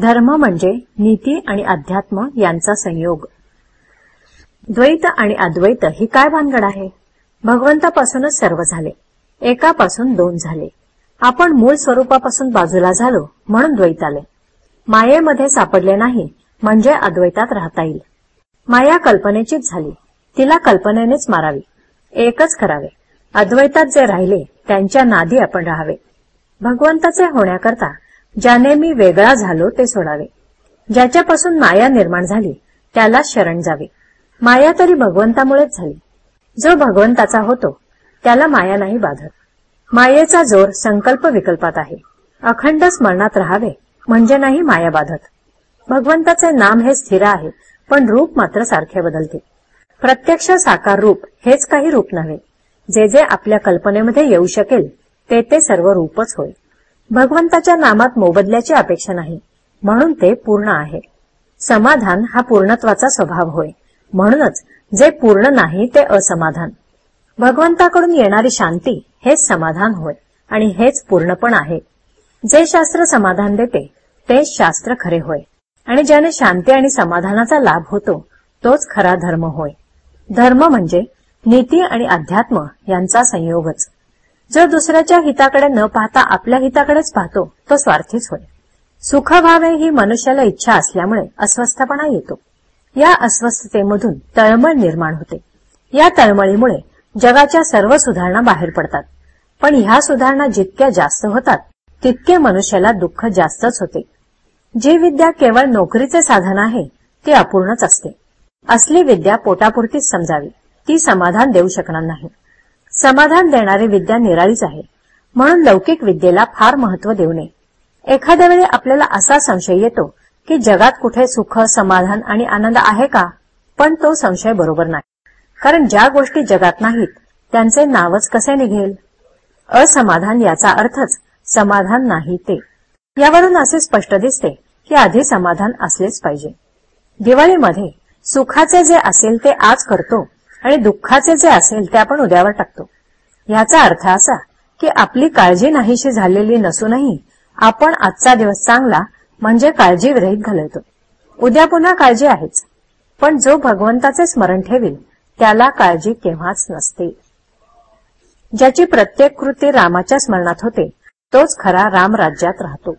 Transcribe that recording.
धर्म म्हणजे नीती आणि अध्यात्म यांचा संयोग. द्वैत आणि अद्वैत ही काय भानगड आहे? भगवंतापासूनच सर्व झाले. एकापासून दोन झाले. आपण मूळ स्वरूपापासून बाजूला झालो म्हणून द्वैत आले. मायेमध्ये सापडले नाही म्हणजे अद्वैतात राहता येईल. माया कल्पनेचीच झाली. तिला कल्पनेनेच मारावी. एकच करावे. अद्वैतात जे राहिले त्यांच्या नादी आपण राहावे. भगवंताचे होण्याकरता ज्याने मी वेगळा झालो ते सोडावे. ज्याच्यापासून माया निर्माण झाली त्याला शरण जावे. माया तरी भगवंतामुळेच झाली. जो भगवंताचा होतो त्याला माया नाही बाधत. मायेचा जोर संकल्प विकल्पात आहे. अखंड स्मरणात राहावे म्हणजे नाही माया बाधत. भगवंताचे नाम हे स्थिर आहे पण रूप मात्र सारखे बदलते. प्रत्यक्ष साकार रूप हेच काही रूप नव्हे. जे जे आपल्या कल्पनेमध्ये येऊ शकेल ते ते सर्व रूपच होय. भगवंताच्या नामात मोबदल्याची अपेक्षा नाही. म्हणून ते पूर्ण आहे. समाधान हा पूर्णत्वाचा स्वभाव होय. म्हणूनच जे पूर्ण नाही ते असमाधान. भगवंताकडून येणारी शांती हेच समाधान होय. आणि हेच पूर्णपण आहे. जे शास्त्र समाधान देते तेच शास्त्र खरे होय. आणि ज्याने शांती आणि समाधानाचा लाभ होतो तोच खरा धर्म होय. धर्म म्हणजे नीती आणि अध्यात्म यांचा संयोगच. जो दुसऱ्याच्या हिताकडे न पाहता आपल्या हिताकडेच पाहतो तो स्वार्थीच होय सुख व्हावे ही मनुष्याला इच्छा असल्यामुळे अस्वस्थपणा येतो. या अस्वस्थतेमधून तळमळ निर्माण होते. या तळमळीमुळे जगाच्या सर्व सुधारणा बाहेर पडतात. पण ह्या सुधारणा जितक्या जास्त होतात तितके मनुष्याला दुःख जास्तच होते. जी विद्या केवळ नोकरीचे साधन आहे ती अपूर्णच असते. असली विद्या पोटापुरतीच समजावी. ती समाधान देऊ शकणार नाही. समाधान देणारी विद्या निराळीच आहे. म्हणून लौकिक विद्येला फार महत्त्व देऊ नये. एखाद्या वेळी आपल्याला असा संशय येतो की जगात कुठे सुख समाधान आणि आनंद आहे का? पण तो संशय बरोबर नाही. कारण ज्या गोष्टी जगात नाहीत त्यांचे नावच कसे निघेल? असमाधान याचा अर्थच समाधान नाही ते. यावरून असे स्पष्ट दिसते की आधी समाधान असलेच पाहिजे. दिवाळीमध्ये सुखाचे जे असेल ते आज करतो आणि दुःखाचे जे असेल ते आपण उद्यावर टाकतो. याचा अर्थ असा की आपली काळजी नाहीशी झालेली नसूनही आपण आजचा दिवस चांगला म्हणजे काळजी विरहित घालवतो. उद्या पुन्हा काळजी आहेच पण जो भगवंताचे स्मरण ठेवील त्याला काळजी केव्हाच नसते. ज्याची प्रत्येक कृती रामाच्या स्मरणात होते तोच खरा राम राज्यात राहतो.